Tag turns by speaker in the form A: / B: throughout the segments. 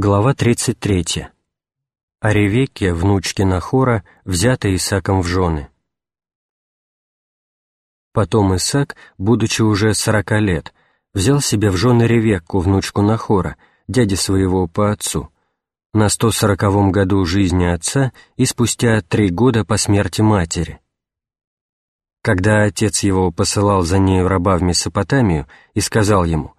A: Глава 33. О Ревекке, внучке Нахора, взятой Исаком в жены. Потом Исаак, будучи уже сорока лет, взял себе в жены Ревекку, внучку Нахора, дяди своего по отцу, на сто сороковом году жизни отца и спустя три года по смерти матери. Когда отец его посылал за нею раба в Месопотамию и сказал ему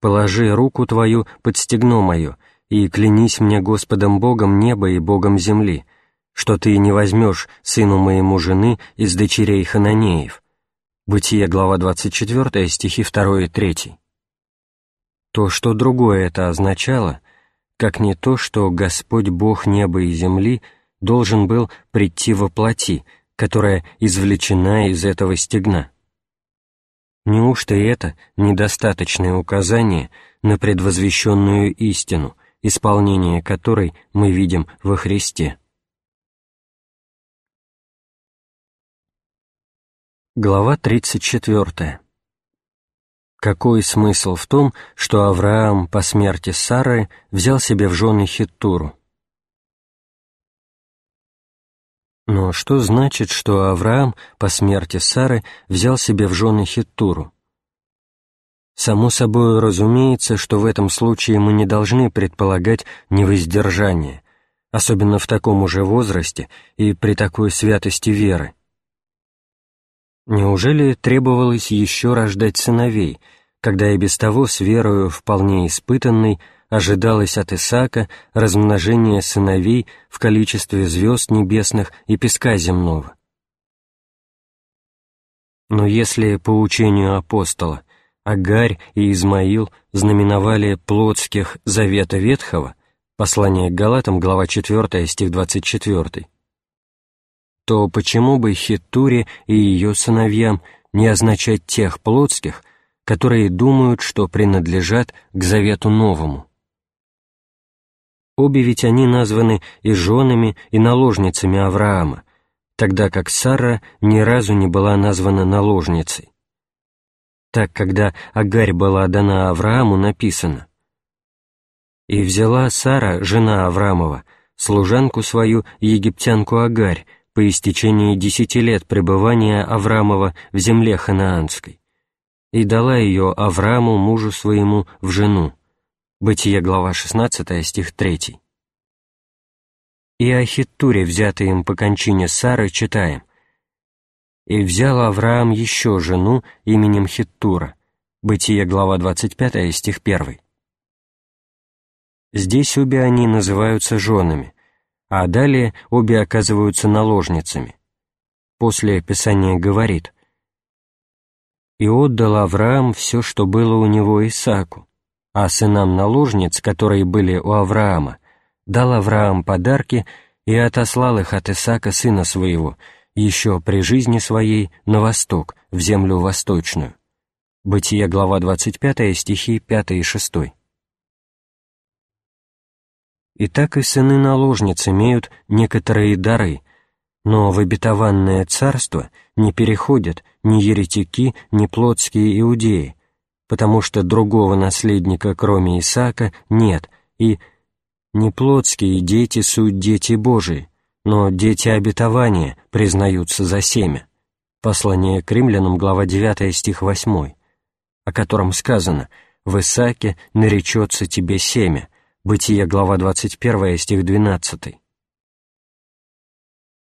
A: «Положи руку твою под стегно мое», и клянись мне Господом Богом неба и Богом земли, что ты не возьмешь сыну моему жены из дочерей Хананеев». Бытие, глава 24, стихи 2 и 3. То, что другое это означало, как не то, что Господь Бог неба и земли должен был прийти во плоти, которая извлечена из этого стегна. Неужто это недостаточное указание на предвозвещенную истину, исполнение которой мы видим во Христе. Глава 34. Какой смысл в том, что Авраам по смерти Сары взял себе в жены Хиттуру? Но что значит, что Авраам по смерти Сары взял себе в жены Хиттуру? Само собой разумеется, что в этом случае мы не должны предполагать невоздержание, особенно в таком уже возрасте и при такой святости веры. Неужели требовалось еще рождать сыновей, когда и без того с верою вполне испытанной ожидалось от Исаака размножение сыновей в количестве звезд небесных и песка земного? Но если по учению апостола Агарь и Измаил знаменовали плотских завета Ветхого, послание к Галатам, глава 4, стих 24, то почему бы Хитуре и ее сыновьям не означать тех плотских, которые думают, что принадлежат к завету новому? Обе ведь они названы и женами, и наложницами Авраама, тогда как Сара ни разу не была названа наложницей. Так, когда Агарь была дана Аврааму, написано «И взяла Сара, жена Авраамова, служанку свою, египтянку Агарь, по истечении десяти лет пребывания Авраамова в земле ханаанской, и дала ее Аврааму, мужу своему, в жену». Бытие, глава 16, стих 3. И о Хиттуре, взятой им по кончине Сары, читаем и взял Авраам еще жену именем Хиттура. Бытие, глава 25, стих 1. Здесь обе они называются женами, а далее обе оказываются наложницами. После описания говорит «И отдал Авраам все, что было у него Исааку, а сынам наложниц, которые были у Авраама, дал Авраам подарки и отослал их от Исаака сына своего, еще при жизни своей на восток, в землю восточную. Бытие, глава 25, стихи 5 и 6. И так и сыны наложниц имеют некоторые дары, но в обетованное царство не переходят ни еретики, ни плотские иудеи, потому что другого наследника, кроме Исаака, нет, и не плотские дети суть дети Божии, но дети обетования признаются за семя. Послание к римлянам, глава 9, стих 8, о котором сказано «В Исааке наречется тебе семя», Бытие, глава 21, стих 12.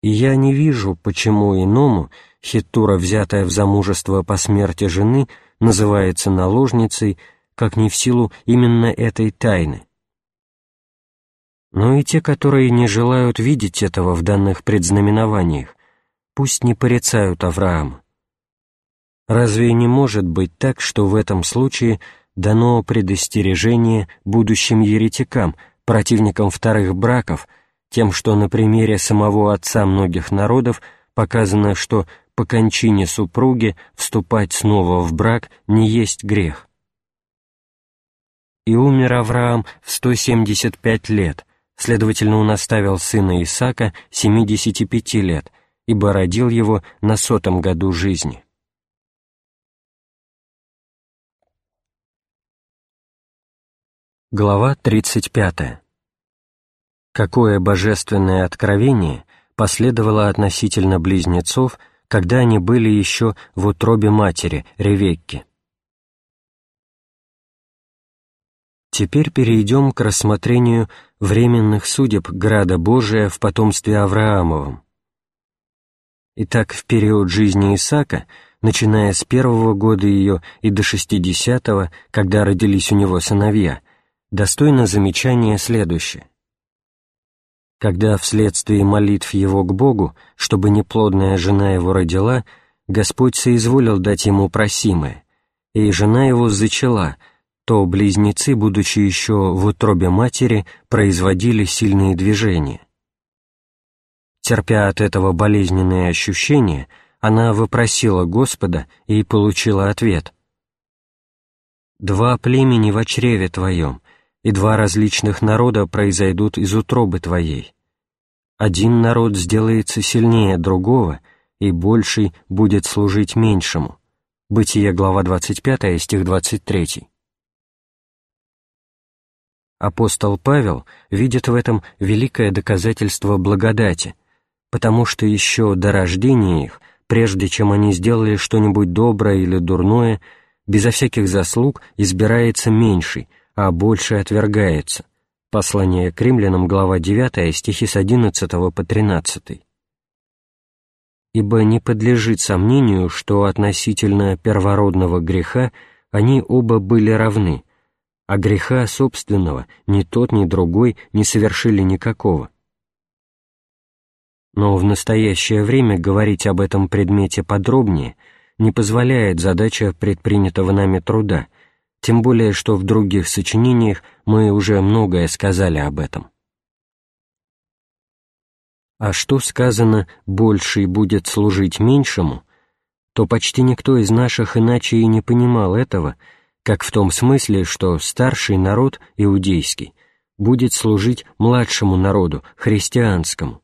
A: И я не вижу, почему иному Хитура, взятая в замужество по смерти жены, называется наложницей, как не в силу именно этой тайны, но и те, которые не желают видеть этого в данных предзнаменованиях, пусть не порицают Авраама. Разве не может быть так, что в этом случае дано предостережение будущим еретикам, противникам вторых браков, тем, что на примере самого отца многих народов показано, что по кончине супруги вступать снова в брак не есть грех. И умер Авраам в 175 лет, Следовательно, он оставил сына Исаака 75 лет, ибо родил его на сотом году жизни. Глава 35. Какое божественное откровение последовало относительно близнецов, когда они были еще в утробе матери, Ревекки? Теперь перейдем к рассмотрению временных судеб Града Божия в потомстве Авраамовом. Итак, в период жизни Исаака, начиная с первого года ее и до шестидесятого, когда родились у него сыновья, достойно замечания следующее. Когда вследствие молитв его к Богу, чтобы неплодная жена его родила, Господь соизволил дать ему просимое, и жена его зачала — то близнецы, будучи еще в утробе матери, производили сильные движения. Терпя от этого болезненные ощущения, она вопросила Господа и получила ответ. «Два племени в чреве твоем, и два различных народа произойдут из утробы твоей. Один народ сделается сильнее другого, и больший будет служить меньшему». Бытие, глава 25, стих 23 апостол Павел видит в этом великое доказательство благодати, потому что еще до рождения их, прежде чем они сделали что-нибудь доброе или дурное, безо всяких заслуг избирается меньший, а больший отвергается. Послание к римлянам, глава 9, стихи с 11 по 13. «Ибо не подлежит сомнению, что относительно первородного греха они оба были равны, а греха собственного ни тот, ни другой не совершили никакого. Но в настоящее время говорить об этом предмете подробнее не позволяет задача предпринятого нами труда, тем более что в других сочинениях мы уже многое сказали об этом. А что сказано «больший будет служить меньшему», то почти никто из наших иначе и не понимал этого — как в том смысле, что старший народ, иудейский, будет служить младшему народу, христианскому.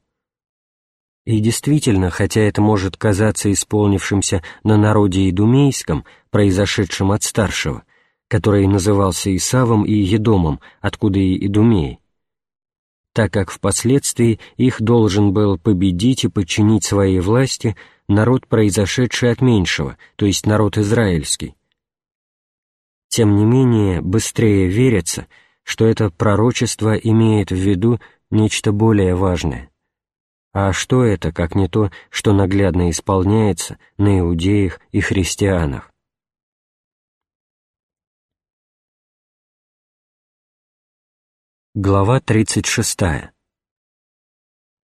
A: И действительно, хотя это может казаться исполнившимся на народе идумейском, произошедшем от старшего, который назывался Исавом и Едомом, откуда и Идумеи, так как впоследствии их должен был победить и подчинить своей власти народ, произошедший от меньшего, то есть народ израильский, тем не менее быстрее верится, что это пророчество имеет в виду нечто более важное. А что это, как не то, что наглядно исполняется на иудеях и христианах? Глава 36.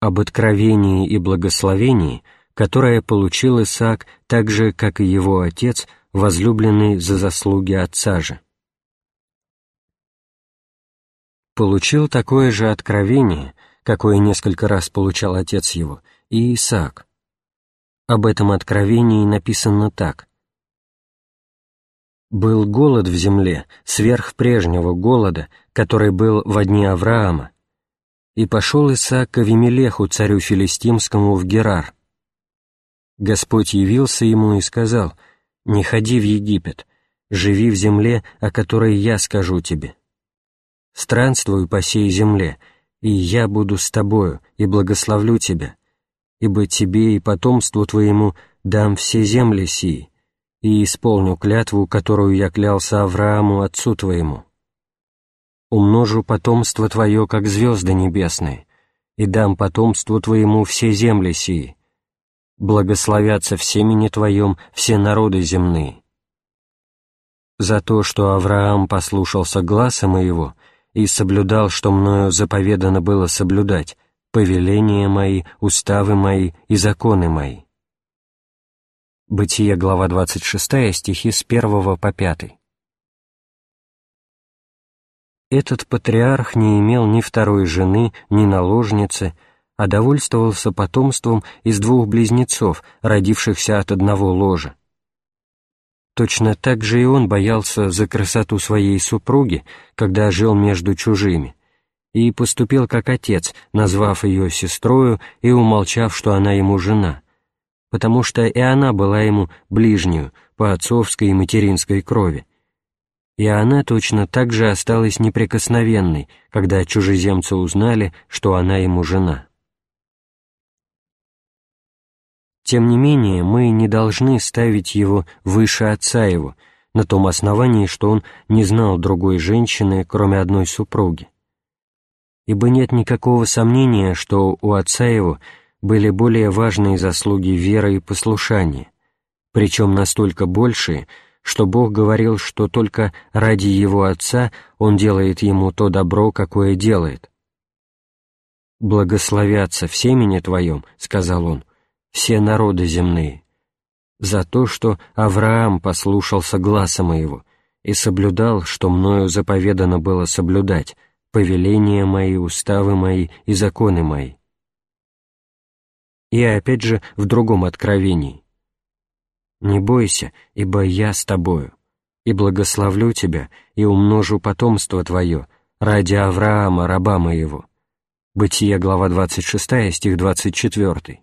A: Об откровении и благословении, которое получил Исаак так же, как и его отец – возлюбленный за заслуги отца же. Получил такое же откровение, какое несколько раз получал отец его, и Исаак. Об этом откровении написано так. «Был голод в земле, сверх прежнего голода, который был в дни Авраама, и пошел Исаак к Авимелеху, царю филистимскому, в Герар. Господь явился ему и сказал — не ходи в Египет, живи в земле, о которой я скажу тебе. Странствуй по сей земле, и я буду с тобою и благословлю тебя, ибо тебе и потомству твоему дам все земли сии, и исполню клятву, которую я клялся Аврааму, отцу твоему. Умножу потомство твое, как звезды небесные, и дам потомству твоему все земли сии, благословятся в семени Твоем все народы земные. За то, что Авраам послушался гласа моего и соблюдал, что мною заповедано было соблюдать, повеления мои, уставы мои и законы мои. Бытие, глава 26, стихи с 1 по 5. Этот патриарх не имел ни второй жены, ни наложницы, а довольствовался потомством из двух близнецов, родившихся от одного ложа. Точно так же и он боялся за красоту своей супруги, когда жил между чужими, и поступил как отец, назвав ее сестрою и умолчав, что она ему жена, потому что и она была ему ближнюю по отцовской и материнской крови, и она точно так же осталась неприкосновенной, когда чужеземцы узнали, что она ему жена. Тем не менее, мы не должны ставить его выше отца его, на том основании, что он не знал другой женщины, кроме одной супруги. Ибо нет никакого сомнения, что у отца его были более важные заслуги веры и послушания, причем настолько большие, что Бог говорил, что только ради его Отца Он делает ему то добро, какое делает. «Благословятся в семени Твоем», — сказал Он, — «все народы земные, за то, что Авраам послушался гласа моего и соблюдал, что мною заповедано было соблюдать, повеления мои, уставы мои и законы мои». И опять же в другом откровении — не бойся, ибо я с тобою, и благословлю тебя, и умножу потомство твое ради Авраама, раба моего». Бытие, глава 26, стих 24.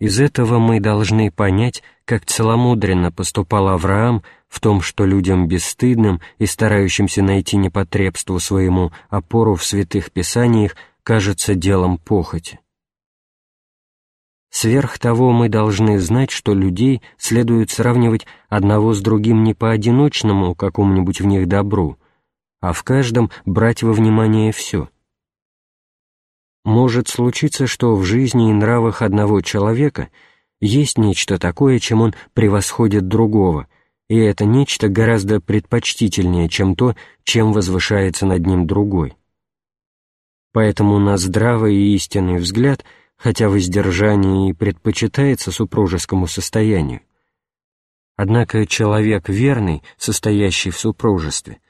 A: Из этого мы должны понять, как целомудренно поступал Авраам в том, что людям бесстыдным и старающимся найти непотребству своему опору в святых писаниях кажется делом похоти. Сверх того, мы должны знать, что людей следует сравнивать одного с другим не по одиночному какому-нибудь в них добру, а в каждом брать во внимание все. Может случиться, что в жизни и нравах одного человека есть нечто такое, чем он превосходит другого, и это нечто гораздо предпочтительнее, чем то, чем возвышается над ним другой. Поэтому на здравый и истинный взгляд – хотя воздержание и предпочитается супружескому состоянию. Однако человек верный, состоящий в супружестве,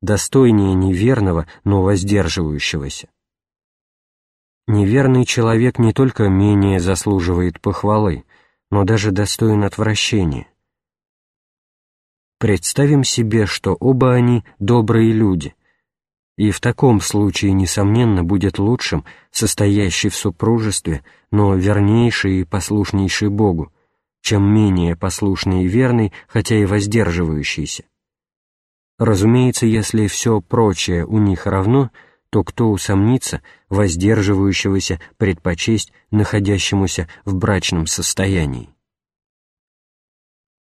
A: достойнее неверного, но воздерживающегося. Неверный человек не только менее заслуживает похвалы, но даже достоин отвращения. Представим себе, что оба они добрые люди, и в таком случае, несомненно, будет лучшим состоящий в супружестве, но вернейший и послушнейший Богу, чем менее послушный и верный, хотя и воздерживающийся. Разумеется, если все прочее у них равно, то кто усомнится воздерживающегося предпочесть находящемуся в брачном состоянии?